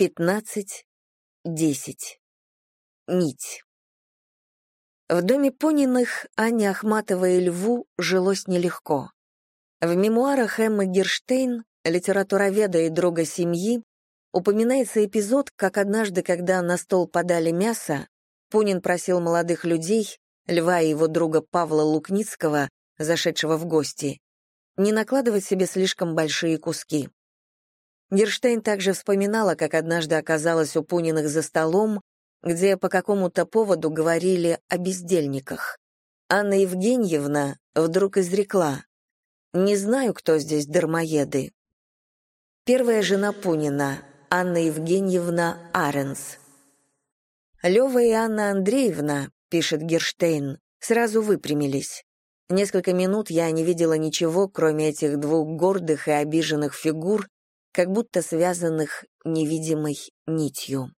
15, 10. Нить. В доме Пониных Анне Ахматовой и Льву жилось нелегко. В мемуарах Эммы Герштейн, литературоведа и друга семьи, упоминается эпизод, как однажды, когда на стол подали мясо, Пунин просил молодых людей, Льва и его друга Павла Лукницкого, зашедшего в гости, не накладывать себе слишком большие куски. Герштейн также вспоминала, как однажды оказалась у Пуниных за столом, где по какому-то поводу говорили о бездельниках. Анна Евгеньевна вдруг изрекла «Не знаю, кто здесь дармоеды». Первая жена Пунина, Анна Евгеньевна Аренс. Лёва и Анна Андреевна, пишет Герштейн, сразу выпрямились. Несколько минут я не видела ничего, кроме этих двух гордых и обиженных фигур, как будто связанных невидимой нитью.